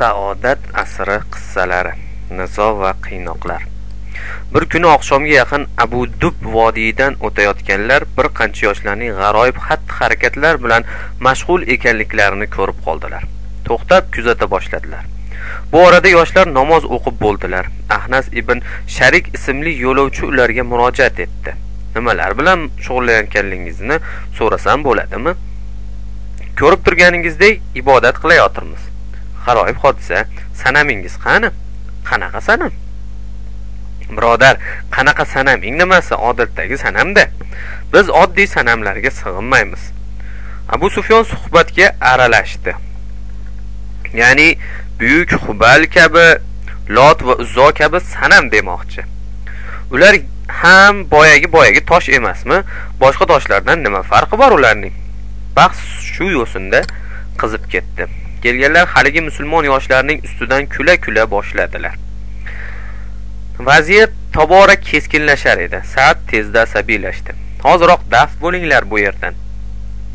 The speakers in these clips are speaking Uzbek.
saodat asri qissalari nizo va qiynoqlar. Bir kuni oqshomga yaqin abu dub vodiydan o'tayotganlar bir qancha yoshlarning g'aroyib xatti harakatlar bilan mashg'ul ekanliklarini ko'rib qoldilar. To'xtab kuzata boshladilar. Bu orada yoshlar namoz o'qib bo'ldilar. Ahnas ibn sharik ismli yo'lovchi ularga murojaat etdi. Nimalar bilan shug'ullanayotganligingizni so'rasam bo'ladimi? Ko'rib turganingizdek ibodat qilayotirmiz. G'aroyib hodisa sanamingiz qani? Qanaqa sanam? Birodar qanaqa sanaming nimasi odatdagi sanamda. Biz oddiy sanamlarga sig'inmaymiz. Abu sufyon suhbatga aralashdi. Ya'ni buyuk hubal kabi lot va uzzo kabi sanam demoqchi. Ular ham boyagi boyagi tosh emasmi? Boshqa toshlardan nima farqi bor ularning? Bahs shu yo'sinda qizib ketdi. Kelganlar haligi musulmon yoshlarning ustidan kula kula boshladilar. Vaziyat tobora keskinlashar edi. Saat tezda asabiylashdi hoziroq daf bo'linglar bu yerdan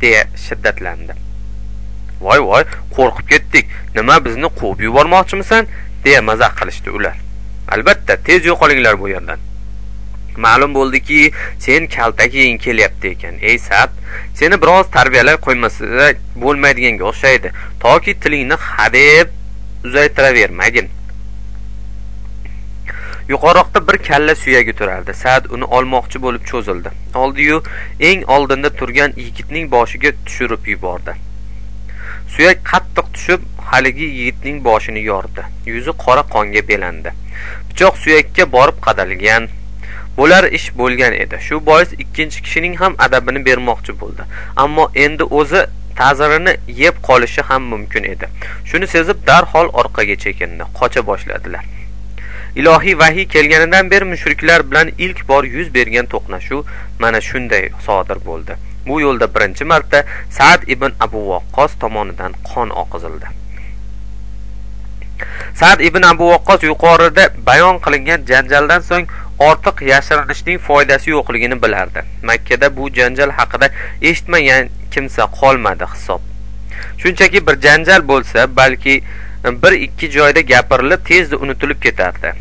deya shiddatlandi. Voy voy qo'rqib ketdik. Nima bizni quvib yubormoqchimisan deya mazax qilishdi ular. Albatta tez yo'qolinglar bu yerdan. Ma'lum bo'ldiki sen kaltak yeging kelyapti ekan ey sab seni biroz tarbiyalab qo'ymasa bo'lmaydiganga o'xshaydi. Toki tilingni hadeb uzaytiravermagin. Yuqoriroqda bir kalla suyagi turardi. Sad uni olmoqchi bo'lib cho'zildi. Oldiyu eng oldinda turgan yigitning boshiga tushirib yubordi. Suyak qattiq tushib haligi yigitning boshini yordi. Yuzi qora qonga belandi. Pichoq suyakka borib qadalgan bo'lar ish bo'lgan edi. Shu bois ikkinchi kishining ham adabini bermoqchi bo'ldi. Ammo endi o'zi ta'zirini yeb qolishi ham mumkin edi. Shuni sezib darhol orqaga chekindi. Qocha boshladilar. Ilohiy vahiy kelganidan beri mushriklar bilan ilk bor yuz bergan to'qnashuv mana shunday sodir bo'ldi. Bu yo'lda birinchi marta saad ibn abu vaqqos tomonidan qon oqizildi. Saad ibn abu vaqqos yuqorida bayon qilingan janjaldan so'ng ortiq yashirinishning foydasi yo'qligini bilardi. Makkada bu janjal haqida eshitmagan kimsa qolmadi hisob. Shunchaki bir janjal bo'lsa balki e, bir ikki joyda gapirilib tezda unutilib ketardi.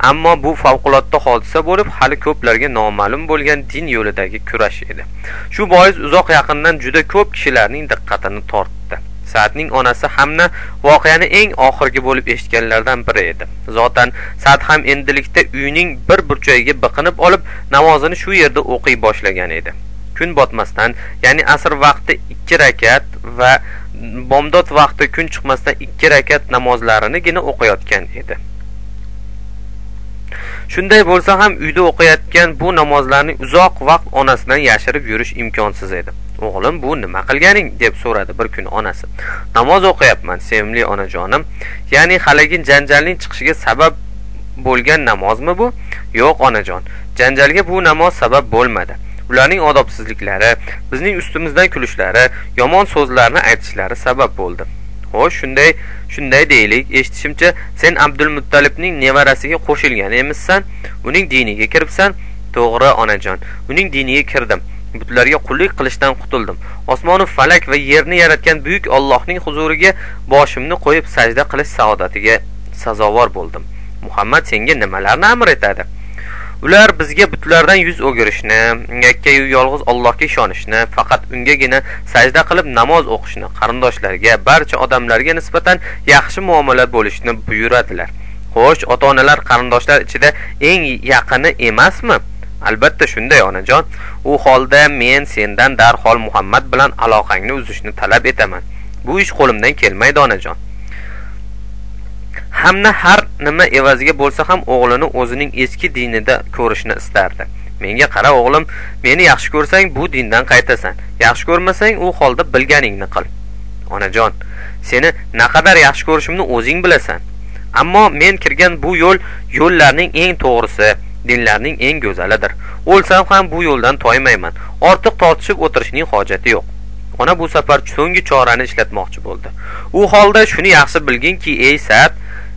Ammo bu favqulodda hodisa bo'lib hali ko'plarga noma'lum bo'lgan din yo'lidagi kurash edi. Shu bois uzoq yaqindan juda ko'p kishilarning diqqatini tortdi. Sadning onasi hamna voqeani eng oxirgi bo'lib eshitganlardan biri edi. Zotan sad ham endilikda uyning bir burchagiga biqinib olib namozini shu yerda o'qiy boshlagan edi. Kun botmasdan ya'ni asr vaqti ikki rakat va bomdod vaqti kun chiqmasdan ikki rakat namozlarinigina o'qiyotgan edi. Shunday bo'lsa ham uyda o'qiyotgan bu namozlarni uzoq vaqt onasidan yashirib yurish imkonsiz edi. O'g'lim bu nima qilganing deb so'radi bir kuni onasi. Namoz o'qiyapman sevimli onajonim. Ya'ni haligi janjalning chiqishiga sabab bo'lgan namozmi bu? Yo'q onajon. Janjalga bu namoz sabab bo'lmadi. Ularning odobsizliklari bizning ustimizdan kulishlari yomon so'zlarni aytishlari sabab bo'ldi. Xo'sh shunday shunday deylik. Eshitishimcha sen abdulmuttalibning nevarasiga qo'shilgan emissan uning diniga kiribsan. To'g'ri onajon uning diniga kirdim. Butlarga qullik qilishdan qutuldim. Osmonu falak va yerni yaratgan buyuk ollohning huzuriga boshimni qo'yib sajda qilish saodatiga sazovor bo'ldim. Muhammad senga nimalarni amr etadi? Ular bizga butlardan yuz o'girishni yakkayu yolg'iz allohga ishonishni faqat ungagina sajda qilib namoz o'qishni qarindoshlarga barcha odamlarga nisbatan yaxshi muomala bo'lishni buyuradilar. Xo'sh ota onalar qarindoshlar ichida eng yaqini emasmi? Albatta shunday onajon. U holda men sendan darhol muhammad bilan aloqangni uzishni talab etaman. Bu ish qo'limdan kelmaydi onajon. Hamna har nima evaziga bo'lsa ham o'g'lini o'zining eski dinida ko'rishni istardi. Menga qara o'g'lim meni yaxshi ko'rsang bu dindan qaytasan. Yaxshi ko'rmasang u holda bilganingni qil. Onajon seni naqadar yaxshi ko'rishimni o'zing bilasan. Ammo men kirgan bu yo'l yo'llarning eng to'g'risi dinlarning eng go'zalidir. O'lsam ham bu yo'ldan toymayman. Ortiq tortishib o'tirishning hojati yo'q. Ona bu safar so'nggi chorani ishlatmoqchi bo'ldi. U holda shuni yaxshi bilginki ey sad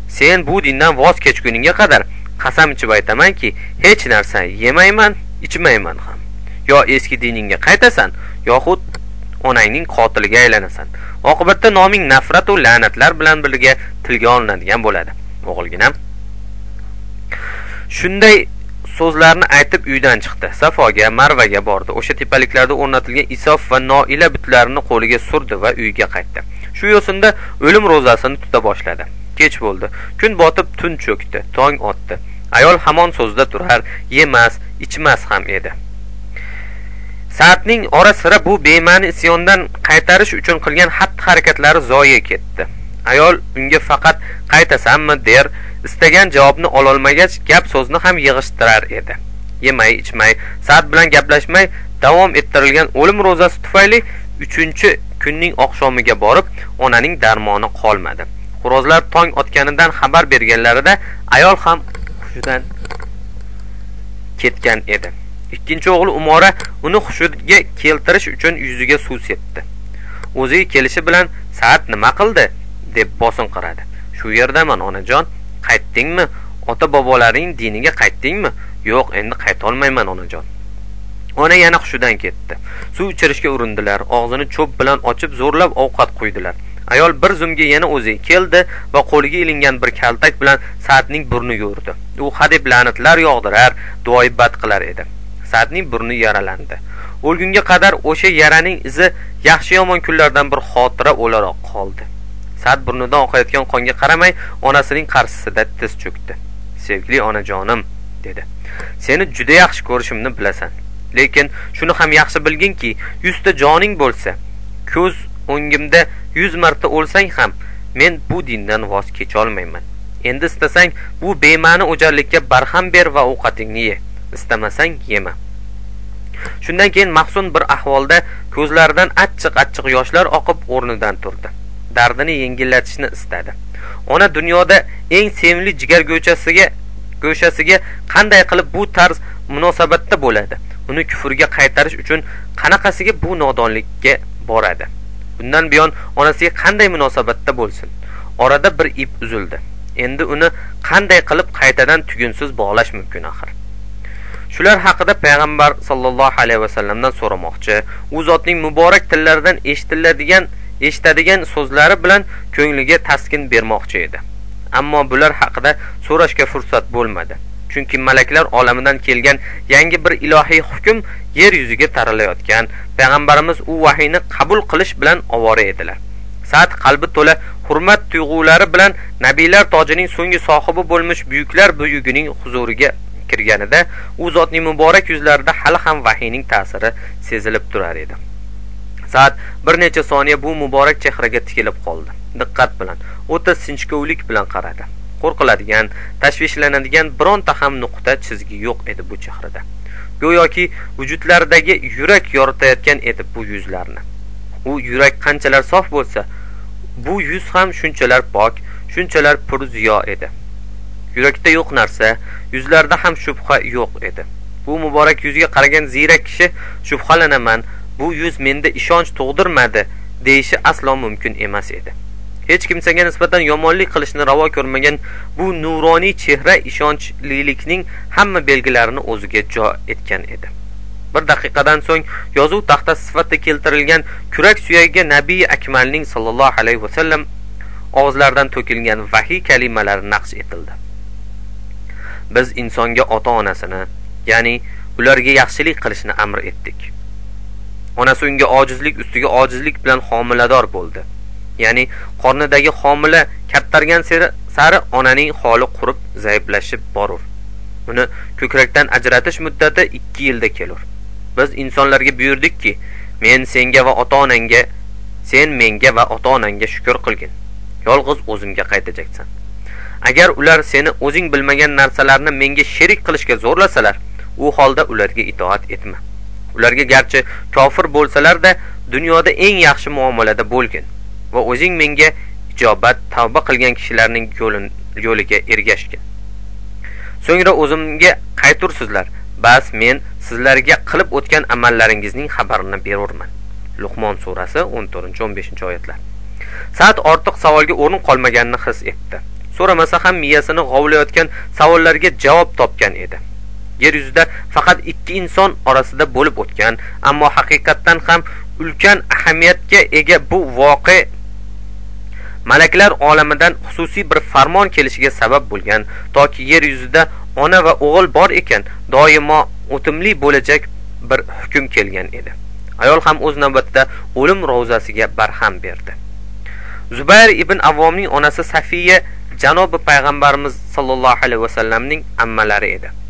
sen bu dindan voz kechguningga qadar qasam ichib aytamanki hech narsa yemayman ichmayman ham. Yo eski diningga qaytasan yoxud onangning qotiliga aylanasan. Oqibatda noming nafratu la'natlar bilan birga tilga olinadigan bo'ladi. O'g'ilginam? Shunday so'zlarni aytib uydan chiqdi. Safoga marvaga bordi. O'sha tepaliklarda o'rnatilgan isof va noila butlarini qo'liga surdi va uyiga qaytdi. Shu yo'sinda o'lim ro'zasini tuta boshladi. Kech bo'ldi. Kun botib tun cho'kdi tong otdi. Ayol hamon so'zida turar yemas ichmas ham edi. Saatning ora sira bu bema'ni isyondan qaytarish uchun qilgan xatti harakatlari zoye ketdi. Ayol unga faqat qaytasanmi der istagan javobni ololmagach gap so'zni ham yig'ishtirar edi. Yemay ichmay saat bilan gaplashmay davom ettirilgan o'lim ro'zasi tufayli uchinchi kunning oqshomiga borib onaning darmoni qolmadi. Xo'rozlar tong otganidan xabar berganlarida ayol ham hushidan ketgan edi. Ikkinchi o'g'li umora uni hushiga keltirish uchun yuziga suv sepdi. O'ziga kelishi bilan saat nima qildi? Deb bosinqiradi shu yerdaman onajon. Qaytdingmi? Ota bobolaring diniga qaytdingmi? Yo'q endi qaytolmayman onajon. Ona yana hushidan ketdi. Suv ichirishga urindilar og'zini cho'p bilan ochib zo'rlab ovqat quydilar. Ayol bir zumga yana o'ziga keldi va qo'liga ilingan bir kaltak bilan saatning burniga urdi u hadeb la'natlar yog'dirar duoibbat qilar edi. Saatning burni yaralandi. O'lgunga qadar o'sha yaraning izi yaxshi yomon kunlardan bir xotira o'laroq qoldi. Sad burnidan oqayotgan qonga qaramay onasining qarshisida tiz cho'kdi. Sevgili onajonim dedi. Seni juda yaxshi ko'rishimni bilasan. Lekin shuni ham yaxshi bilginki yuzta joning bo'lsa ko'z o'ngimda yuz marta o'lsang ham men bu dindan voz kecholmayman. Endi istasang bu bema'ni o'jarlikka barham ber va ovqatingni ye. Istamasang yema. Shundan keyin mahzun bir ahvolda ko'zlaridan achchiq achchiq yoshlar oqib o'rnidan turdi. Dardini yengillatishni istadi. Ona dunyoda eng sevimli jigar go'shasiga go'shasiga qanday qilib bu tarz munosabatda bo'ladi? Uni kufrga qaytarish uchun qanaqasiga bu nodonlikka boradi? Bundan buyon onasiga qanday munosabatda bo'lsin? Orada bir ip uzildi. Endi uni qanday qilib qaytadan tugunsiz bog'lash mumkin axir? Shular haqida payg'ambar sollallohu alayhi vasallamdan so'ramoqchi u zotning muborak tillaridan eshitiladigan eshitadigan so'zlari bilan ko'ngliga taskin bermoqchi edi. Ammo bular haqida so'rashga fursat bo'lmadi. Chunki malaklar olamidan kelgan yangi bir ilohiy hukm yer yuziga taralayotgan payg'ambarimiz u vahiyni qabul qilish bilan ovora edilar. Saat qalbi to'la hurmat tuyg'ulari bilan nabiylar tojining so'nggi sohibi bo'lmish buyuklar buyugining huzuriga kirganida u zotning muborak yuzlarida hali ham vahiyning ta'siri sezilib turar edi. Saat bir necha soniya bu muborak chehraga tikilib qoldi. Diqqat bilan o'ta sinchkovlik bilan qaradi. Qo'rqiladigan tashvishlanadigan bironta ham nuqta chizgi yo'q edi bu chehrada. Go'yoki vujudlaridagi yurak yoritayotgan edi bu yuzlarni. U yurak qanchalar sof bo'lsa bu yuz ham shunchalar pok shunchalar purziyo edi. Yurakda yo'q narsa yuzlarda ham shubha yo'q edi. Bu muborak yuzga qaragan ziyrak kishi shubhalanaman bu yuz menda ishonch tug'dirmadi deyishi aslo mumkin emas edi. Hech kimsaga nisbatan yomonlik qilishni ravo ko'rmagan bu nuroniy chehra ishonchlilikning hamma belgilarini o'ziga jo etgan edi. Bir daqiqadan so'ng yozuv taxtasi sifatida keltirilgan kurak suyagiga nabiy akmalning sollallohu alayhi vasallam og'izlaridan to'kilgan vahiy kalimalari naqsh etildi. Biz insonga ota onasini ya'ni ularga yaxshilik qilishni amr etdik. Onasi unga ojizlik ustiga ojizlik bilan homilador bo'ldi. Ya'ni qornidagi homila kattargan sari onaning holi qurib zaiflashib borur. Uni ko'krakdan ajratish muddati ikki yilda kelur. Biz insonlarga buyurdikki men senga va ota onangga sen menga va ota onangga shukur qilgin. Yolg'iz o'zimga qaytajaksan. Agar ular seni o'zing bilmagan narsalarni menga sherik qilishga zo'rlasalar u holda ularga itoat etma. Ularga garchi kofir bo'lsalarda dunyoda eng yaxshi muomalada bo'lgin va o'zing menga ijobat tavba qilgan kishilarning yo'liga ergashgin. So'ngra o'zimga qaytursizlar. Bas men sizlarga qilib o'tgan amallaringizning xabarini berurman. Luqmon surasi 14-15 oyatlar. Sa'd ortiq savolga o'rin qolmaganini his etdi. So'ramasa ham miyasini g'ovlayotgan savollarga javob topgan edi. Yer yuzida faqat ikki inson orasida bo'lib o'tgan ammo haqiqatdan ham ulkan ahamiyatga ega bu voqe malaklar olamidan xususiy bir farmon kelishiga sabab bo'lgan. Toki yer yuzida ona va o'g'il bor ekan doimo o'timli bo'lajak bir hukm kelgan edi. Ayol ham o'z navbatida o'lim ro'zasiga barham berdi. Zubayr ibn avvomning onasi safiya janobi payg'ambarimiz sollallohu alayhi vasallamning ammalari edi.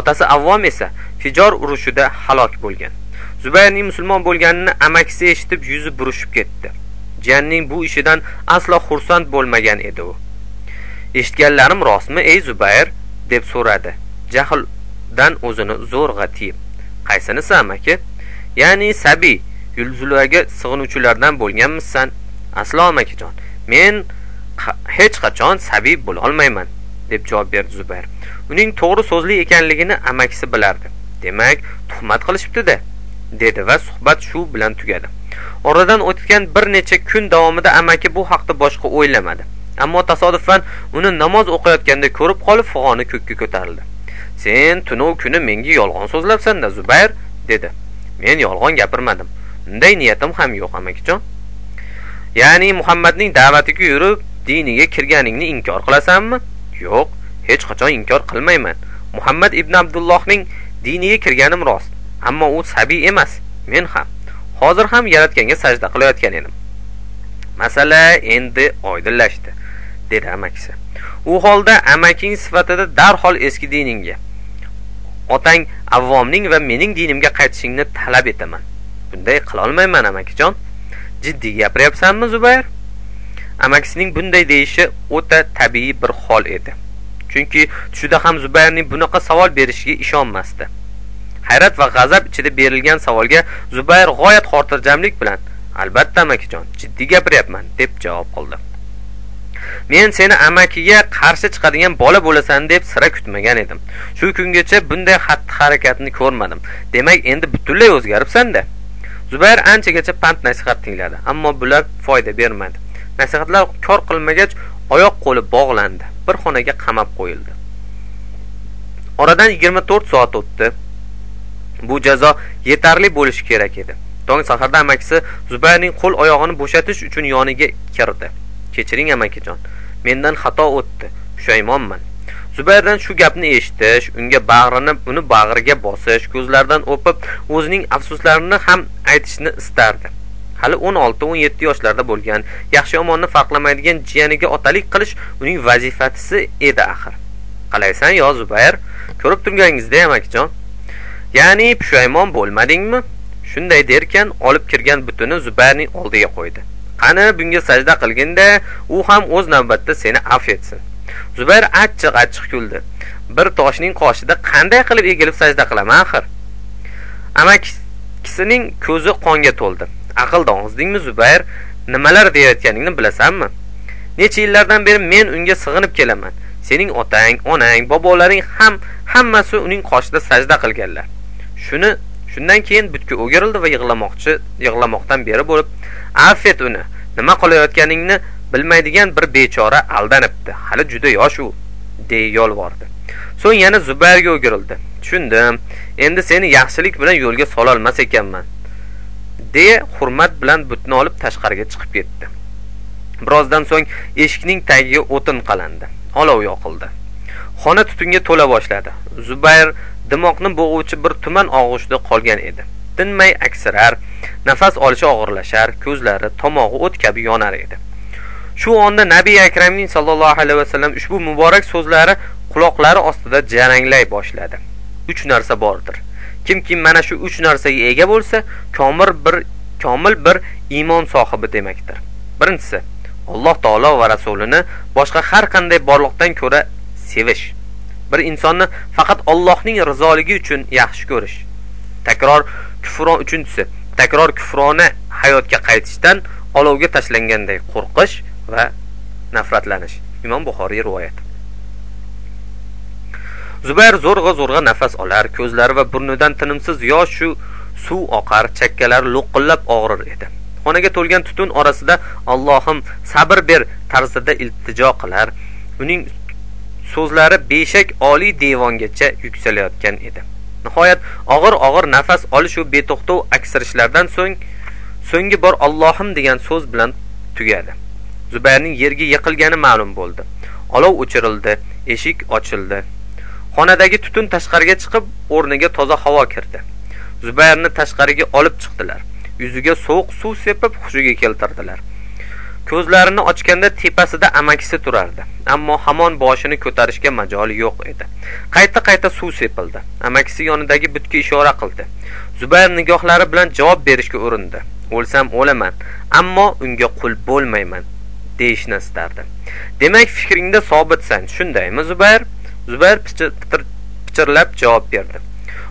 Otasi avvom esa fijor urushida halok bo'lgan. Zubayrning musulmon bo'lganini amakisi eshitib yuzi burishib ketdi. Jiyanning bu ishidan aslo xursand bo'lmagan edi u. Eshitganlarim rostmi ey zubayr? deb so'radi. Jahldan o'zini zo'rg'a tiyib. Qaysinisi amaki? Ya'ni sabiy yulzulaga sig'inuvchilardan bo'lganmisan? Aslo amakijon. Men hech qachon sabiy bo'lolmayman deb javob berdi zubayr. Uning to'g'ri so'zli ekanligini amakisi bilardi. Demak tuhmat qilishibdida dedi va suhbat shu bilan tugadi. Oradan o'tgan bir necha kun davomida amaki bu haqda boshqa o'ylamadi. Ammo tasodifan uni namoz o'qiyotganda ko'rib qolib fig'oni ko'kka ko'tarildi. Sen tunov kuni menga yolg'on so'zlabsanda zubayr dedi. Men yolg'on gapirmadim. Unday niyatim ham yo'q amakijon. Ya'ni muhammadning da'vatiga yurib diniga kirganingni inkor qilasanmi? Yo'q hech qachon inkor qilmayman. Muhammad ibn abdullohning diniga kirganim rost ammo u sabiy emas men ham. Hozir ham yaratganga sajda qilayotgan edim. Masala endi oydinlashdi dedi amakisi. U holda amaking sifatida darhol eski diningga otang avvomning va mening dinimga qaytishingni talab etaman. Bunday qilolmayman amakijon. Jiddiy gapiryapsanmi zubayr? Amakisining bunday deyishi o'ta tabiiy bir hol edi. Chunki tushida ham zubayrning bunaqa savol berishiga ishonmasdi. Hayrat va g'azab ichida berilgan savolga zubayr g'oyat xotirjamlik bilan albatta amakijon jiddiy gapiryapman deb javob qildi. Men seni amakiga qarshi chiqadigan bola bo'lasan deb sira kutmagan edim. Shu kungacha bunday xatti harakatni ko'rmadim. Demak endi butunlay o'zgaribsanda. Zubayr anchagacha pand nasihat tingladi ammo bular foyda bermadi. Nasihatlar kor qilmagach oyoq qo'li bog'landi. Bir xonaga qamab qo'yildi. Oradan yigirma to'rt soat o'tdi. Bu jazo yetarli bo'lishi kerak edi. Tong saharda amakisi zubayrning qo'l oyog'ini bo'shatish uchun yoniga kirdi. Kechiring amakijon mendan xato o'tdi. Pushaymonman. Zubayrdan shu gapni eshitish unga bag'rini uni bag'riga bosish ko'zlaridan o'pib o'zining afsuslarini ham aytishni istardi. Hali o'n olti o'n yetti yoshlarda bo'lgan. Yaxshi yomonni farqlamaydigan jiyaniga otalik qilish uning vazifasi edi axir. Qalaysan yo zubayr ko'rib turganingizdek amakijon ya'ni pushaymon bo'lmadingmi? Shunday derkan olib kirgan butuni zubayrning oldiga qo'ydi. Qani bunga sajda qilginda u ham o'z navbatida seni afv etsin. Zubayr achchiq achchiq kuldi. Bir toshning qoshida qanday qilib egilib sajda qilaman axir? Amakisining ko'zi qonga to'ldi. Aql ozdingmi zubayr? Nimalar deyayotganingni bilasanmi? Necha yillardan beri men unga sig'inib kelaman. Sening otang onang bobolaring ham hammasi uning qoshida sajda qilganlar. Shuni shundan keyin butga o'girildi va yig'lamoqchi yig'lamoqdan beri bo'lib affet uni nima qilayotganingni bilmaydigan bir bechora aldanibdi hali juda yosh u deya yolvordi. So'ng yana zubayrga o'girildi. Tushundim endi seni yaxshilik bilan yo'lga sololmas ekanman. Deya hurmat bilan butni olib tashqariga chiqib ketdi. Birozdan so'ng eshikning tagiga o'tin qalandi olov yoqildi. Xona tutunga to'la boshladi. Zubayr dimoqni bo'g'uvchi bir tuman og'ushida qolgan edi. Tinmay aksirar nafas olishi og'irlashar ko'zlari tomog'i o't kabi yonar edi. Shu onda nabiy akramning sollallohu alayhi vasallam ushbu muborak so'zlari quloqlari ostida jaranglay boshladi. Uch narsa bordir. Kimki mana shu uch narsaga ega bo'lsa komil bir komil bir iymon sohibi demakdir. Birinchisi alloh taolo va rasulini boshqa har qanday borliqdan ko'ra sevish. Bir insonni faqat Allohning rizoligi uchun yaxshi ko'rish. Takror kufron uchinchisi takror kufrona hayotga qaytishdan olovga tashlanganday qo'rqish va nafratlanish. Imom buxoriy rivoyati zubayr zo'rg'a zo'rg'a nafas olar ko'zlari va burnidan tinimsiz yosh shu suv oqar chakkalari lo'qillab og'rir edi. Xonaga to'lgan tutun orasida allohim sabr ber tarzida iltijo qilar. Uning so'zlari beshak oliy devongacha yuksalayotgan edi. Nihoyat og'ir og'ir nafas olish va beto'xtov aksirishlardan so'ng so'nggi bor allohim degan so'z bilan tugadi. Zubayrning yerga yiqilgani ma'lum bo'ldi. Olov o'chirildi eshik ochildi. Xonadagi tutun tashqariga chiqib o'rniga toza havo kirdi. Zubayrni tashqariga olib chiqdilar. Yuziga sovuq suv sepib hushiga keltirdilar. Ko'zlarini ochganda tepasida amakisi turardi. Ammo hamon boshini ko'tarishga majoli yo'q edi. Qayta qayta suv sepildi. Amakisi yonidagi butga ishora qildi. Zubayr nigohlari bilan javob berishga urindi. O'lsam o'laman ammo unga qul bo'lmayman deyishni istardi. Demak fikringda sobitsan. Shundaymi zubayr? Zubayr pichirlab javob berdi.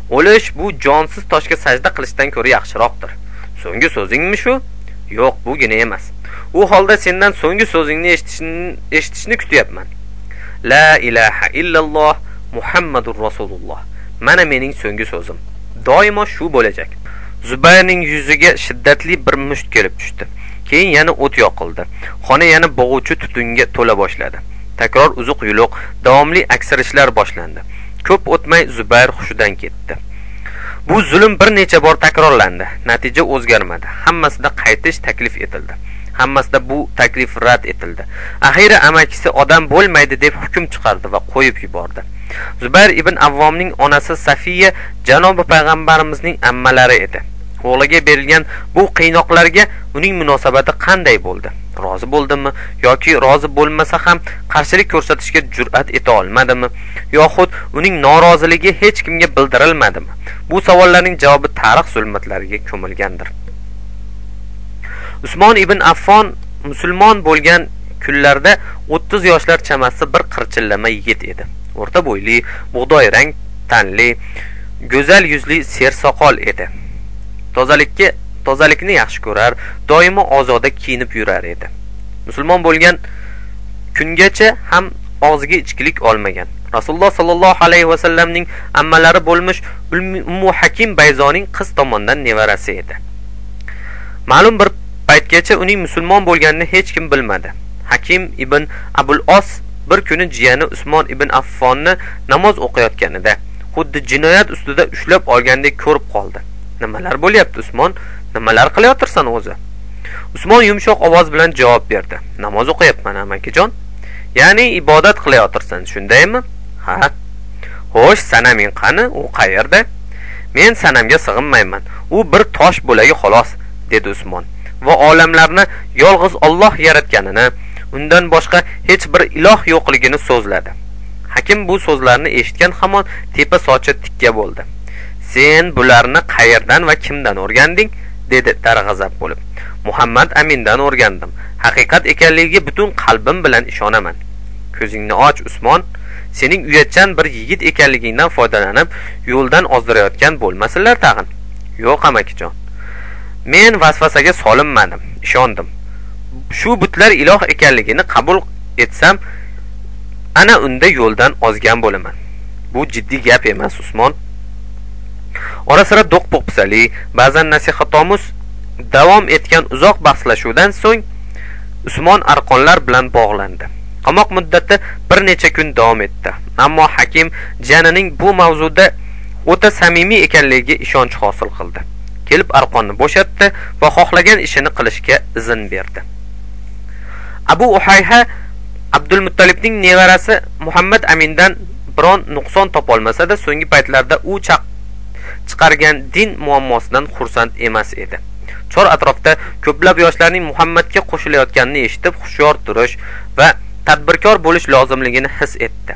O'lish bu jonsiz toshga sajda qilishdan ko'ra yaxshiroqdir. So'nggi so'zingmi shu? Yo'q bugina emas. U holda sendan so'nggi so'zingni eshitishni kutyapman. La ilaha illalloh muhammadur rasululloh. Mana mening so'nggi so'zim. Doimo shu bo'lajak. Zubayrning yuziga shiddatli bir musht kelib tushdi. Keyin yana o't yoqildi. Xona yana bo'g'uvchi tutunga to'la boshladi. Takror uzuq yuluq davomli aksirishlar boshlandi. Ko'p o'tmay zubayr hushidan ketdi. Bu zulm bir necha bor takrorlandi. Natija o'zgarmadi. Hammasida qaytish taklif etildi. Hammasida bu taklif rad etildi. Axiyri amakisi odam bo'lmaydi deb hukm chiqardi va qo'yib yubordi. Zubayr ibn avvomning onasi safiya janobi payg'ambarimizning ammalari edi. O'g'liga berilgan bu qiynoqlarga uning munosabati qanday bo'ldi? Rozi bo'ldimi yoki rozi bo'lmasa ham qarshilik ko'rsatishga jur'at eta olmadimi? Yoxud uning noroziligi hech kimga bildirilmadimi? Bu savollarning javobi tarix zulmatlariga ko'milgandir usmon ibn affon musulmon bo'lgan kunlarda o'ttiz yoshlar chamasi bir qirchillama yigit edi. O'rta bo'yli bug'doy rang tanli go'zal yuzli sersoqol edi. Tozalikka tozalikni yaxshi ko'rar doimo ozoda kiyinib yurar edi. Musulmon bo'lgan kungacha ham og'ziga ichkilik olmagan. Rasululloh sollallohu alayhi vasallamning ammalari bo'lmish ummu hakim bayzoning qiz tomondan nevarasi edi. Ma'lum bir paytgacha uning musulmon bo'lganini hech kim bilmadi. Hakim ibn abul os bir kuni jiyani usmon ibn affonni namoz o'qiyotganida xuddi jinoyat ustida ushlab olgandek ko'rib qoldi. Nimalar bo'lyapti usmon? Nimalar qilayotirsan o'zi? Usmon yumshoq ovoz bilan javob berdi. Namoz o'qiyapman amakijon. Ya'ni ibodat qilayotirsan shundaymi? Ha? Xo'sh sanaming qani? U qayerda? Men sanamga sig'inmayman. U bir tosh bo'lagi xolos dedi usmon. Va olamlarni yolg'iz olloh yaratganini undan boshqa hech bir iloh yo'qligini so'zladi. Hakim bu so'zlarni eshitgan hamon tepa sochi tikka bo'ldi. Sen bularni qayerdan va kimdan o'rganding? dedi darg'azab bo'lib. Muhammad amindan o'rgandim. Haqiqat ekanligiga butun qalbim bilan ishonaman. Ko'zingni och usmon. Sening uyatchan bir yigit ekanligingdan foydalanib yo'ldan ozdirayotgan bo'lmasinlar tag'in. Yo'q amakijon. Men vasvasaga solinmadim. Ishondim. Shu butlar iloh ekanligini qabul etsam ana unda yo'ldan ozgan bo'laman. Bu jiddiy gap emas usmon. Ora sira do'q po'pisali ba'zan nasihatomuz davom etgan uzoq bahslashuvdan so'ng usmon arqonlar bilan bog'landi. Qamoq muddati bir necha kun davom etdi. Ammo hakim jiyanining bu mavzuda o'ta samimiy ekanligiga ishonch hosil qildi. Kelib arqonni bo'shatdi va xohlagan ishini qilishga izn berdi. Abu uhayha abdulmuttalibning nevarasi muhammad amindan biron nuqson topolmasada so'nggi paytlarda u chaq chiqargan din muammosidan xursand emas edi. Chor atrofda ko'plab yoshlarning muhammadga qo'shilayotganini eshitib hushyor turish va tadbirkor bo'lish lozimligini his etdi.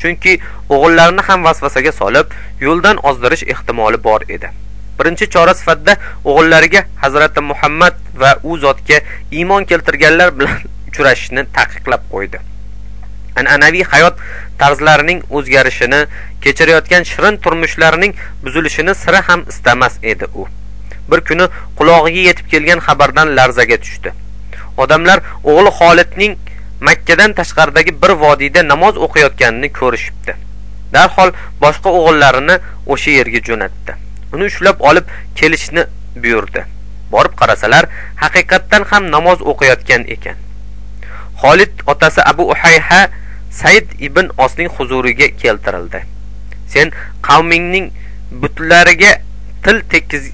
Chunki o'g'illarini ham vasvasaga solib yo'ldan ozdirish ehtimoli bor edi. Birinchi chora sifatida o'g'illariga hazrati muhammad va u zotga iymon keltirganlar bilan uchrashishni taqiqlab qo'ydi. An'anaviy hayot tarzlarining o'zgarishini kechirayotgan shirin turmushlarining buzilishini sira ham istamas edi u. Bir kuni qulog'iga yetib kelgan xabardan larzaga tushdi. Odamlar o'g'li xolidning makkadan tashqaridagi bir vodiyda namoz o'qiyotganini ko'rishibdi. Darhol boshqa o'g'illarini o'sha yerga jo'natdi. Uni ushlab olib kelishni buyurdi. Borib qarasalar haqiqatdan ham namoz o'qiyotgan ekan. Xolid otasi abu uhayha said ibn osning huzuriga keltirildi. Sen qavmingning butlariga til tekkiz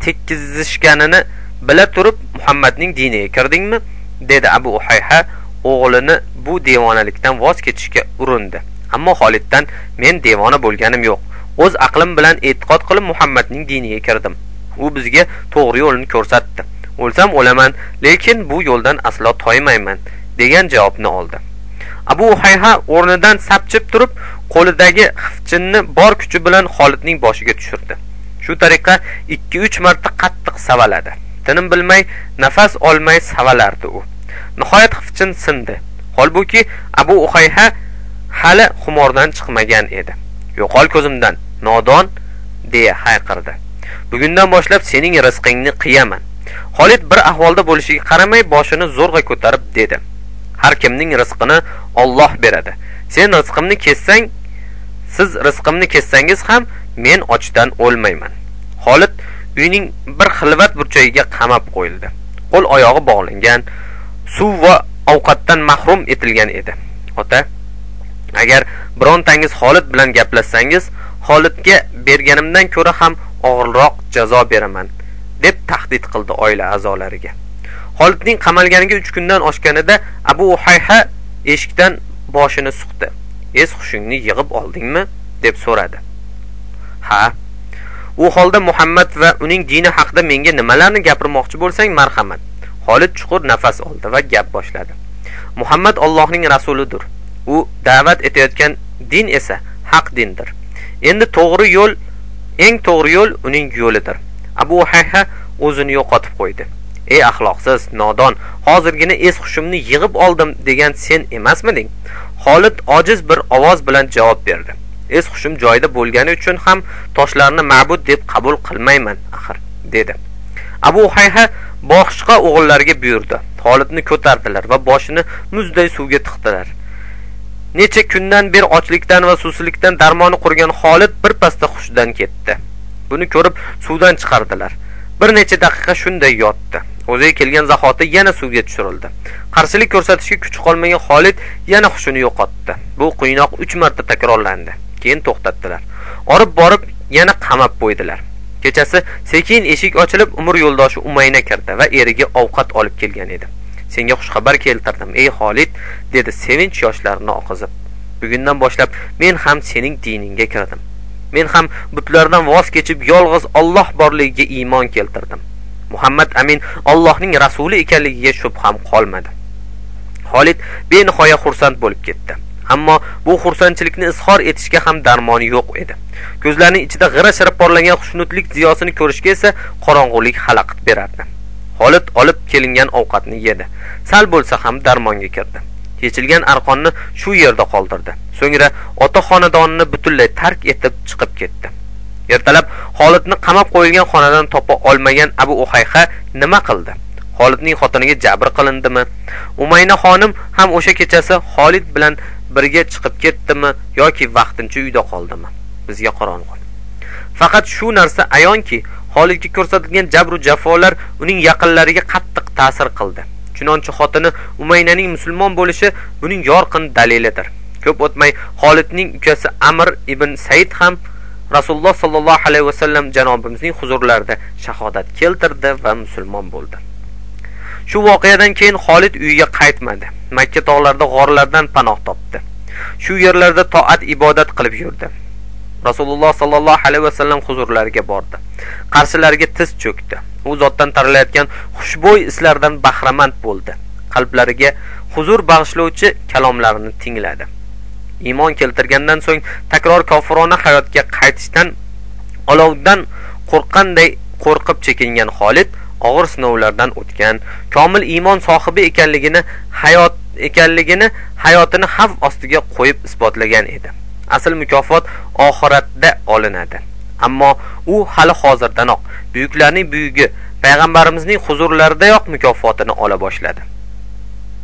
tekkizishganini bila turib muhammadning diniga kirdingmi? Dedi abu uhayha o'g'lini bu devonalikdan voz kechishga urindi. Ammo xoliddan men devona bo'lganim yo'q. O'z aqlim bilan e'tiqod qilib muhammadning diniga kirdim. U bizga to'g'ri yo'lni ko'rsatdi. O'lsam o'laman lekin bu yo'ldan aslo toymayman degan javobni oldi. Abu hayha o'rnidan sapchib turib qo'lidagi xifchinni bor kuchi bilan xolidning boshiga tushirdi. Shu tariqa ikki uch marta qattiq savaladi. Tinim bilmay nafas olmay savalardi u. Nihoyat xifchin sindi. Holbuki abu uhayha hali xumordan chiqmagan edi. Yo'qol ko'zimdan nodon deya hayqirdi. Bugundan boshlab sening rizqingni qiyaman. Xolid bir ahvolda bo'lishiga qaramay boshini zo'rg'a ko'tarib dedi. Har kimning rizqini olloh beradi. Sen rizqimni kessang siz rizqimni kessangiz ham men ochdan o'lmayman. Xolid uyning bir xilvat burchagiga qamab qo'yildi. Qo'l oyog'i bog'langan suv va ovqatdan mahrum etilgan edi. Ota agar birontangiz xolid bilan gaplashsangiz xolidga berganimdan ko'ra ham og'irroq jazo beraman deb tahdid qildi oila a'zolariga. Xolidning qamalganiga uch kundan oshganida abu Hayha eshikdan boshini suqdi. Es hushingni yig'ib oldingmi? deb so'radi. Ha u holda muhammad va uning dini haqida menga nimalarni gapirmoqchi bo'lsang marhamat. Xolid chuqur nafas oldi va gap boshladi. Muhammad ollohning rasulidir. U da'vat etayotgan din esa haq dindir. Endi to'g'ri yo'l eng to'g'ri yo'l uning yo'lidir. Abu hayha o'zini yo'qotib qo'ydi. Ey axloqsiz nodon hozirgina es hushimni yig'ib oldim degan sen emasmiding? Xolid ojiz bir ovoz bilan javob berdi. Es hushim joyida bo'lgani uchun ham toshlarni ma'bud deb qabul qilmayman axir dedi. Abu hayha boshqa o'g'illariga buyurdi. Xolidni ko'tardilar va boshini muzday suvga tiqdilar. Necha kundan beri ochlikdan va suvsizlikdan darmoni qurgan xolid birpasda hushidan ketdi. Buni ko'rib suvdan chiqardilar. Bir necha daqiqa shunday yotdi. O'ziga kelgan zahoti yana suvga tushirildi. Qarshilik ko'rsatishga kuchi qolmagan xolid yana hushini yo'qotdi. Bu qiynoq uch marta takrorlandi. Keyin to'xtatdilar. Olib borib yana qamab qo'ydilar. Kechasi sekin eshik ochilib umr yo'ldoshi umayna kirdi va eriga ovqat olib kelgan edi. Senga xushxabar keltirdim ey xolid dedi sevinch yoshlarini oqizib. Bugundan boshlab men ham sening diningga kirdim. Men ham butlardan voz kechib yolg'iz olloh borligiga iymon keltirdim. Muhammad amin ollohning rasuli ekanligiga shubham qolmadi. Xolid benihoya xursand bo'lib ketdi. Ammo bu xursandchilikni izhor etishga ham darmoni yo'q edi. Ko'zlarining ichida g'ira shira porlagan xushnudlik ziyosini ko'rishga esa qorong'ulik xalaqit berardi. Xolid olib kelingan ovqatni yedi. Sal bo'lsa ham darmonga kirdi. Yechilgan arqonni shu yerda qoldirdi. So'ngra ota xonadonini butunlay tark etib chiqib ketdi. Ertalab xolidni qamab qo'yilgan xonadan topa olmagan abu uhayha nima qildi? Xolidning xotiniga jabr qilindimi? Umayna xonim ham o'sha kechasi xolid bilan birga chiqib ketdimi yoki vaqtincha uyda qoldimi? Bizga qorong'u faqat shu narsa ayonki xolidga ko'rsatilgan jabru jafolar uning yaqinlariga qattiq ta'sir qildi. Chunonchi xotini umaynaning musulmon bo'lishi buning yorqin dalilidir. Ko'p o'tmay xolidning ukasi amir ibn said ham rasululloh sollallohu alayhi vasallam janobimizning huzurlarida shahodat keltirdi va musulmon bo'ldi. Shu voqeadan keyin xolid uyiga qaytmadi. Makka tog'larida g'orlardan panoh topdi. Shu yerlarda toat ibodat qilib yurdi. Rasululloh sollallohu alayhi vasallam huzurlariga bordi. Qarshilariga tiz cho'kdi. U zotdan taralayotgan xushbo'y islardan bahramand bo'ldi. Qalblariga huzur bag'ishlovchi kalomlarini tingladi. Iymon keltirgandan so'ng takror kofirona hayotga qaytishdan olovdan qo'rqqanday qo'rqib chekingan xolid og'ir sinovlardan o'tgan komil iymon sohibi ekanligini hayot ekanligini hayotini xavf ostiga qo'yib isbotlagan edi. Asl mukofot oxiratda olinadi. Ammo u hali hozirdanoq buyuklarning buyugi payg'ambarimizning huzurlaridayoq mukofotini ola boshladi.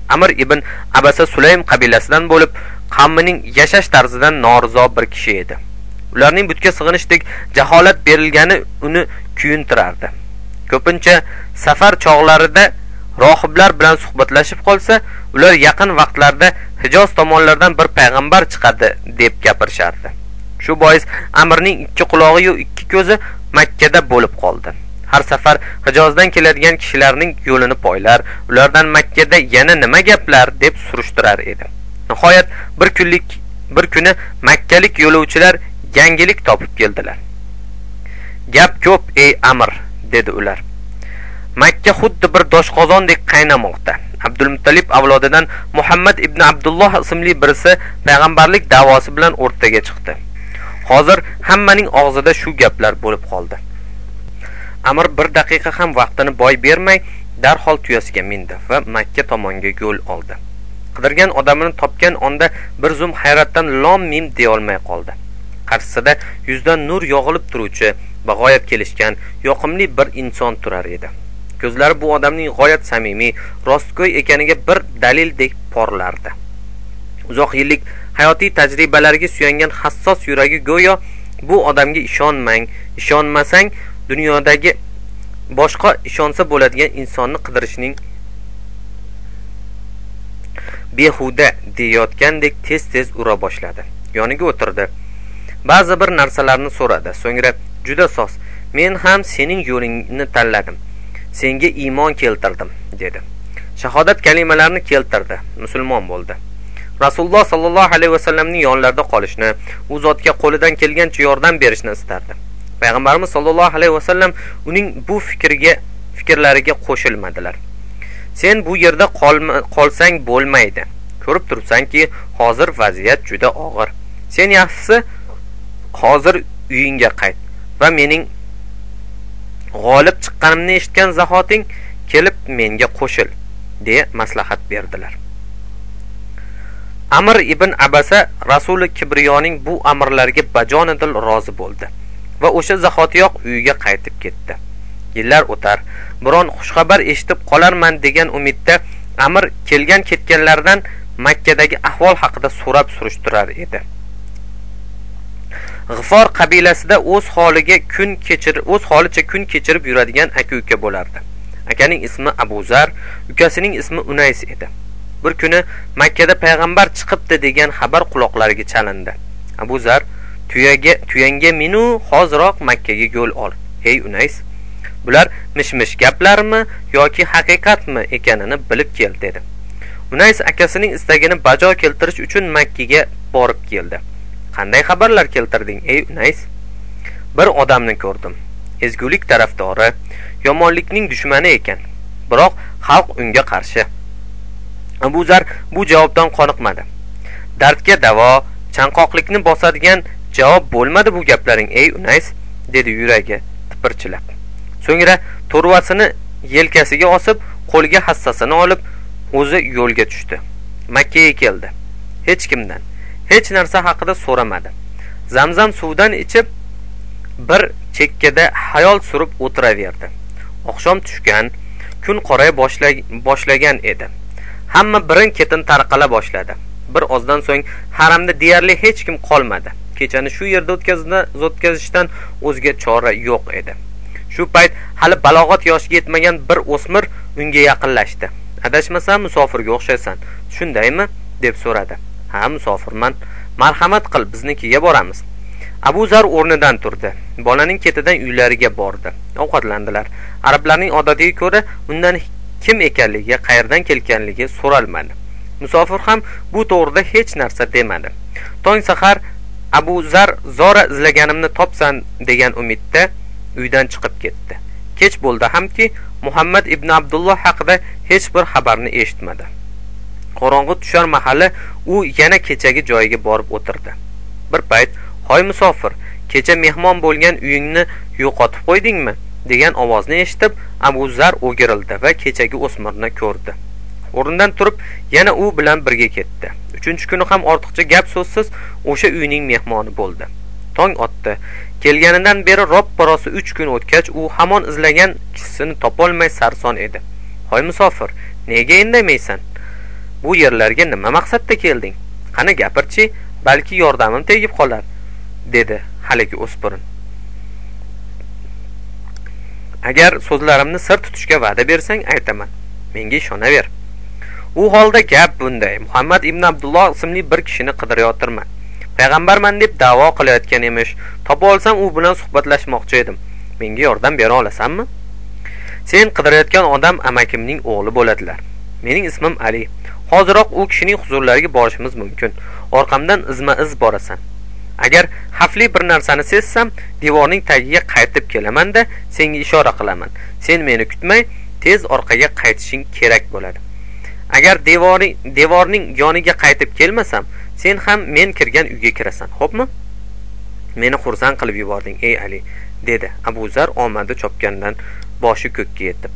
Amir ibn abasa sulaym qabilasidan bo'lib qavmining yashash tarzidan norizo bir kishi edi. Ularning butga sig'inishdek jaholat berilgani uni kuyuntirardi. Ko'pincha safar chog'larida rohiblar bilan suhbatlashib qolsa ular yaqin vaqtlarda hijoz tomonlardan bir payg'ambar chiqadi deb gapirishardi. Shu bois amirning ikki qulog'iyu ikki ko'zi makkada bo'lib qoldi. Har safar hijozdan keladigan kishilarning yo'lini poylar ulardan makkada yana nima gaplar deb surishtirar edi. Nihoyat bir kunlik bir kuni makkalik yo'lovchilar yangilik topib keldilar. Gap ko'p ey amir dedi ular. Makka xuddi bir doshqozondek qaynamoqda. Abdulmuttalib avlodidan muhammad ibn abdulloh ismli birisi payg'ambarlik da'vosi bilan o'rtaga chiqdi. Hozir hammaning og'zida shu gaplar bo'lib qoldi. Amir bir daqiqa ham vaqtini boy bermay darhol tuyasiga mindi va makka tomonga yo'l oldi. Qidirgan odamini topgan onda bir zum hayratdan lom mim deyolmay qoldi. Qarshisida yuzdan nur yog'ilib turuvchi va g'oyat kelishgan yoqimli bir inson turar edi. Ko'zlari bu odamning g'oyat samimiy rostgo'y ekaniga bir dalildek porlardi. Uzoq yillik hayotiy tajribalariga suyangan hassos yuragi go'yo bu odamga ishonmang ishonmasang dunyodagi boshqa ishonsa bo'ladigan insonni qidirishning behuda deyayotgandek tez tez ura boshladi. Yoniga o'tirdi. Ba'zi bir narsalarni so'radi. So'ngra juda soz. Men ham sening yo'lingni tanladim. Senga iymon keltirdim dedi. Shahodat kalimalarini keltirdi. Musulmon bo'ldi. Rasululloh sollallohu alayhi vasallamning yonlarida qolishni u zotga qo'lidan kelgancha yordam berishni istardi. Payg'ambarimiz sollallohu alayhi vasallam uning bu fikriga fikrlariga qo'shilmadilar. Sen bu yerda qolsang bo'lmaydi. Ko'rib turibsanki hozir vaziyat juda og'ir. Sen yaxshisi hozir uyingga qayt va mening g'olib chiqqanimni eshitgan zahoting kelib menga qo'shil deya maslahat berdilar. Amir ibn abasa rasuli kibriyoning bu amrlariga bajonidil rozi bo'ldi va o'sha zahotiyoq uyiga qaytib ketdi. Yillar o'tar biron xushxabar eshitib qolarman degan umidda amir kelgan ketganlardan makkadagi ahvol haqida so'rab surishtirar edi. G'ifor qabilasida o'z holiga kun kechir o'z holicha kun kechirib yuradigan aka uka bo'lardi. Akaning ismi abu zar ukasining ismi unays edi. Bir kuni makkada payg'ambar chiqibdi degan xabar quloqlariga chalindi. Abu zar tuyaga tuyangga minu hoziroq makkaga yo'l ol ey unays bular mish mish gaplarmi yoki haqiqatmi ekanini bilib kel dedi. Unays akasining istagini bajo keltirish uchun makkaga borib keldi. Qanday xabarlar keltirding ey unays bir odamni ko'rdim. Ezgulik tarafdori yomonlikning dushmani ekan. Biroq xalq unga qarshi. Abu zar bu javobdan qoniqmadi. Dardga davo chanqoqlikni bosadigan javob bo'lmadi bu gaplaring ey unays dedi yuragi tipirchilab. So'ngra to'rvasini yelkasiga osib qo'lga hassasini olib o'zi yo'lga tushdi. Makkaga keldi. Hech kimdan hech narsa haqida so'ramadi. Zamzam suvdan ichib bir chekkada hayol surib o'tiraverdi. Oqshom tushgan kun qoraya boshlagan edi. Hamma birin ketin tarqala boshladi. Bir ozdan so'ng haramda deyarli hech kim qolmadi. Kechani shu yerda o'tkazishdan o'zga chora yo'q edi. Shu payt hali balog'at yoshiga yetmagan bir o'smir unga yaqinlashdi. Adashmasam musofirga o'xshaysan shundaymi? deb so'radi. Ha musofirman marhamat qil biznikiga boramiz. Abu zar o'rnidan turdi. Bolaning ketidan uylariga bordi. Ovqatlandilar. Arablarning odatiga ko'ra undan kim ekanligi qayerdan kelganligi so'ralmadi. Musofir ham bu to'g'rida hech narsa demadi. Tong sahar abu zar zora izlaganimni topsan degan umidda uydan chiqib ketdi. Kech bo'ldi hamki muhammad ibn abdulloh haqida hech bir xabarni eshitmadi. Qorong'i tushar mahali u yana kechagi joyiga borib o'tirdi. Bir payt hoy musofir kecha mehmon bo'lgan uyingni yo'qotib qo'ydingmi? degan ovozni eshitib abu zar o'girildi va kechagi o'smirni ko'rdi. O'rnidan turib yana u bilan birga ketdi. Uchinchi kuni ham ortiqcha gap so'zsiz o'sha uyning mehmoni bo'ldi. Tong otdi. Kelganidan beri roppa rosa uch kun o'tgach u hamon izlagan kishisini topolmay sarson edi. Hoy musofir nega indamaysan bu yerlarga nima maqsadda kelding? Qani gapirchi balki yordamim tegib qolar dedi haligi o'spirin. Agar so'zlarimni sir tutishga va'da bersang aytaman menga ishonaver. U holda gap bunday. Muhammad ibn abdulloh ismli bir kishini qidiryotirman payg'ambarman deb da'vo qilayotgan emish topa olsam u bilan suhbatlashmoqchi edim. Menga yordam bera olasanmi? Sen qidirayotgan odam amakimning o'g'li bo'ladilar. Mening ismim ali. Hoziroq u kishining huzurlariga borishimiz mumkin. Orqamdan izma iz borasan. Agar xavfli bir narsani sezsam devorning tagiga qaytib kelamanda senga ishora qilaman. Sen meni kutmay tez orqaga qaytishing kerak bo'ladi. Agar devoring devorning yoniga qaytib kelmasam sen ham men kirgan uyga kirasan xo'pmi? Meni xursand qilib yubording ey ali dedi. Abu zar omadi chopgandan boshi ko'kka yetib.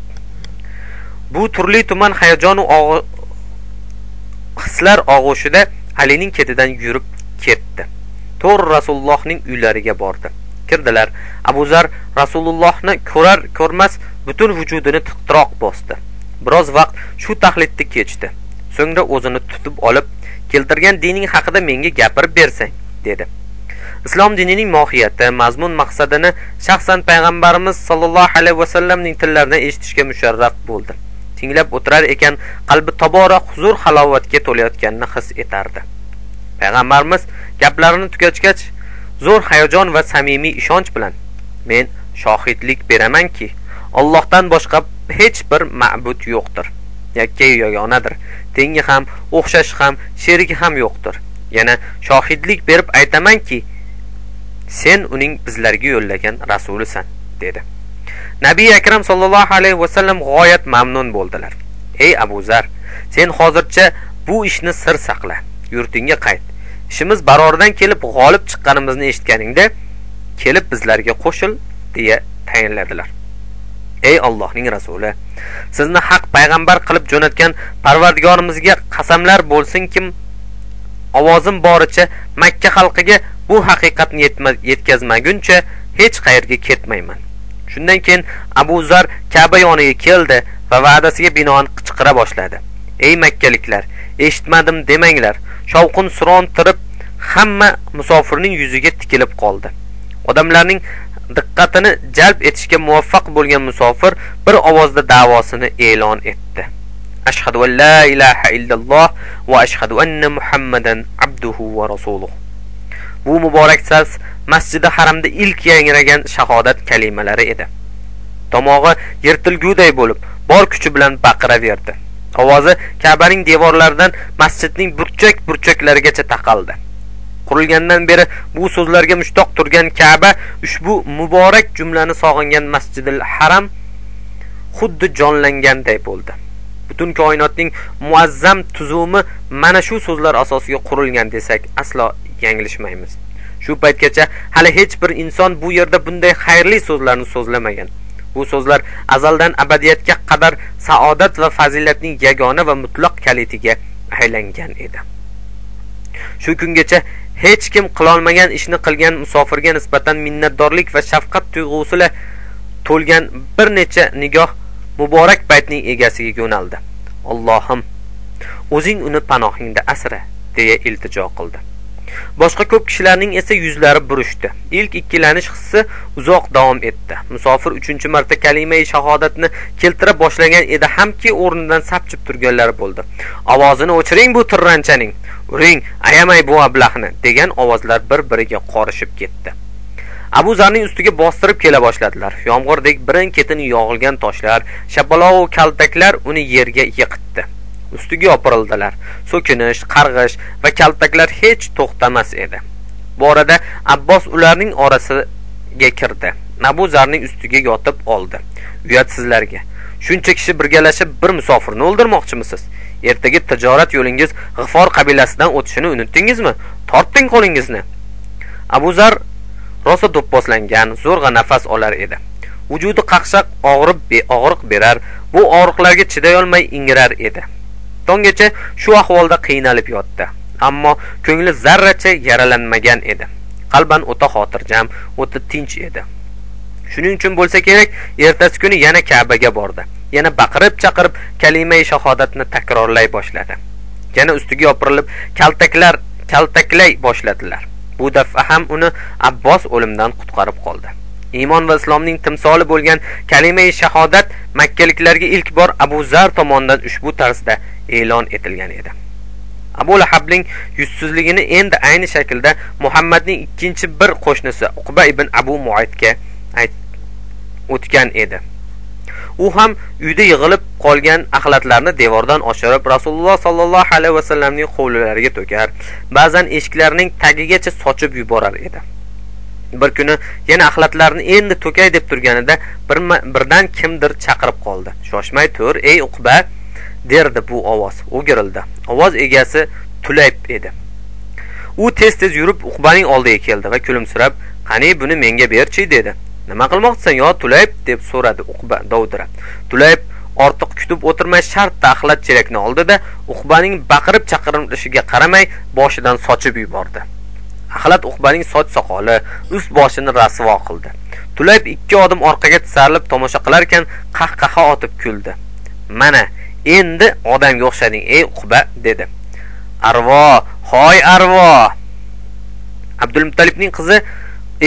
Bu turli tuman hayajonu hislar og'ushida alining ketidan yurib ketdi. To'g'ri rasulullohning uylariga bordi. Kirdilar. Abu zar rasulullohni ko'rar ko'rmas butun vujudini titroq bosdi. Biroz vaqt shu taxlidda kechdi. So'ngra o'zini tutib olib keltirgan dining haqida menga gapirib bersang dedi. Islom dinining mohiyati mazmun maqsadini shaxsan payg'ambarimiz sollallohu alayhi vasallamning tillaridan eshitishga musharraf bo'ldi. Tinglab o'tirar ekan qalbi tobora huzur halovatga to'layotganini his etardi. Payg'ambarimiz gaplarini tugatgach zo'r hayajon va samimiy ishonch bilan men shohidlik beramanki ollohdan boshqa hech bir ma'bud yo'qdir. Yakkayu yagonadir tengi ham o'xshashi ham sherigi ham yo'qdir. Yana shohidlik berib aytamanki sen uning bizlarga yo'llagan rasulisan dedi. Nabiy akram sollallohu alayhi vasallam g'oyat mamnun bo'ldilar. Ey abu zar sen hozircha bu ishni sir saqla yurtingga qayt. Ishimiz barordan kelib g'olib chiqqanimizni eshitganingda kelib bizlarga qo'shil deya tayinladilar. Ey Allohning rasuli sizni haq payg'ambar qilib jo'natgan parvardigorimizga qasamlar bo'lsin kim? Ovozim boricha makka xalqiga bu haqiqatni yetkazmaguncha hech qayerga ketmayman. Shundan keyin abu zar kaba yoniga keldi va va'dasiga binoan qichqira boshladi. Ey makkaliklar eshitmadim demanglar. Shovqin suron tirib hamma musofirning yuziga tikilib qoldi. Odamlarning diqqatini jalb etishga muvaffaq bo'lgan musofir bir ovozda da'vosini e'lon etdi. Ashhadu an la ilaha illalloh va ashhadu anna muhammadan abduhu va rasuluh. Bu muborak sas masjidi haramda ilk yangragan shahodat kalimalari edi. Tomog'i yirtilguday bo'lib bor kuchi bilan baqiraverdi. Ovozi kabaning devorlaridan masjidning burchak burchaklarigacha taqaldi. Qurilgandan beri bu so'zlarga mushtoq turgan kaba ushbu muborak jumlani sog'ingan masjidil haram xuddi jonlanganday bo'ldi. Butun koinotning muazzam tuzumi mana shu so'zlar asosiga qurilgan desak aslo yanglishmaymiz. Shu paytgacha hali hech bir inson bu yerda bunday xayrli so'zlarni so'zlamagan. Bu so'zlar azaldan abadiyatga qadar saodat va fazilatning yagona va mutlaq kalitiga aylangan edi. Shu kungacha hech kim qilolmagan ishni qilgan musofirga nisbatan minnatdorlik va shafqat tuyg'usila to'lgan bir necha nigoh muborak baytning egasiga yo'naldi. Allohim o'zing uni panohingda asra deya iltijo qildi. Boshqa ko'p kishilarning esa yuzlari burishdi. Ilk ikkilanish hissi uzoq davom etdi. Musofir uchinchi marta kalimai shahodatni keltira boshlagan edi. Hamki o'rnidan sapchib turganlar bo'ldi. Ovozini o'chiring bu tirranchaning. Uring ayamay bu ablahni degan ovozlar bir biriga qorishib ketdi. Abu zarning ustiga bostirib kela boshladilar. Yomg'irdek birin ketin yog'ilgan toshlar shapalovu kaltaklar uni yerga yiqitdi. Ustiga yopirildilar. So'kinish qarg'ish va kaltaklar hech to'xtamas edi. Bu orada abbos ularning orasiga kirdi. Abu zarning ustiga yotib oldi. Uyat sizlarga shuncha kishi birgalashib bir musofirni o'ldirmoqchimisiz? Ertaga tijorat yo'lingiz g'ifor qabilasidan o'tishini unutdingizmi? Torting qo'lingizni. Abu zar rosa do'pposlangan zo'rg'a nafas olar edi. Vujudi qaqshaq og'rib og'riq berar bu og'riqlarga chidayolmay ingrar edi. Tonggacha shu ahvolda qiynalib yotdi ammo ko'ngli zarracha yaralanmagan edi. Qalban o'ta xotirjam o'ta tinch edi. Shuning uchun bo'lsa kerak ertasi kuni yana kabaga bordi. Yana baqirib chaqirib kalimai shahodatni takrorlay boshladi. Yana ustiga yopirilib kaltaklar kaltaklay boshladilar. Bu daf'a ham uni abbos o'limdan qutqarib qoldi. Iymon va islomning timsoli bo'lgan kalimai shahodat makkaliklarga ilk bor abu zar tomonidan ushbu tarzda e'lon etilgan edi. Abu lahabning yuzsizligini endi ayni shaklda muhammadning ikkinchi bir qo'shnisi uqba ibn abu muaytga o'tgan edi. U ham uyda yig'ilib qolgan axlatlarni devordan oshirib rasululloh sollallohu alayhi vasallamning hovlilariga to'kar. Ba'zan eshiklarning tagigacha sochib yuborar edi. Bir kuni yana axlatlarni endi to'kay deb turganida bir birdan kimdir chaqirib qoldi. Shoshmay tur ey uqba derdi bu ovoz. O'girildi ovoz egasi tulayb edi. U tez tez yurib uqbaning oldiga keldi va kulimsirab qani buni menga berchi dedi. Nima qilmoqchisan yo tulayb? deb so'radi uqba dovdirab. Tulayb ortiq kutib o'tirmay shartta axlat chelakni oldida uqbaning baqirib chaqirishiga qaramay boshidan sochib yubordi. Axlat uqbaning soch soqoli ust boshini rasvo qildi. Tulayb ikki odim orqaga tisarilib tomosha qilarkan qahqaha otib kuldi. Mana endi odamga o'xshading ey uqba dedi. Arvo hoy arvo! Abdulmuttalibning qizi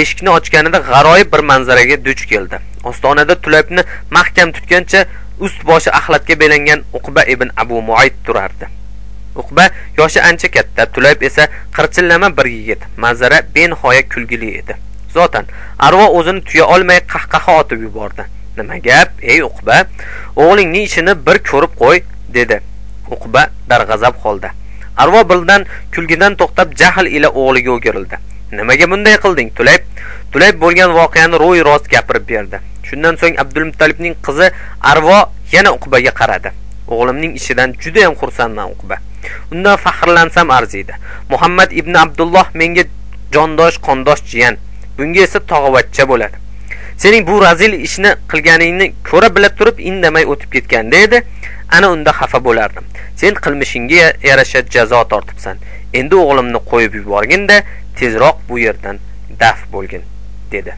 eshikni ochganida g'aroyib bir manzaraga duch keldi. Ostonada tulaybni mahkam tutgancha ust boshi axlatga belangan uqba ibn abu muayt turardi. Uqba yoshi ancha katta tulayb esa qirchillama bir yigit. Manzara benihoya kulgili edi. Zotan arvo o'zini tuya olmay qahqaha otib yubordi. Nima gap ey uqba? O'g'lingning ishini bir ko'rib qo'y dedi. Uqba darg'azab holda arvo birdan kulgidan to'xtab jahl ila o'g'liga o'girildi. Nimaga bunday qilding tulayb tulayb bo'lgan voqeani ro'y rost gapirib berdi. Shundan so'ng abdulmuttalibning qizi arvo yana uqbaga qaradi. O'g'limning ishidan judayam xursandman uqba undan faxrlansam arziydi. Muhammad ibn abdulloh menga jondosh qondosh jiyan. Bunga esa tog'avachcha bo'ladi. Sening bu razil ishni qilganingni ko'ra bila turib indamay o'tib ketganda edi. Ana unda xafa bo'lardim. Sen qilmishingga yarasha jazo tortibsan. Endi o'g'limni qo'yib yuborginda tezroq bu yerdan daf bo'lgin dedi.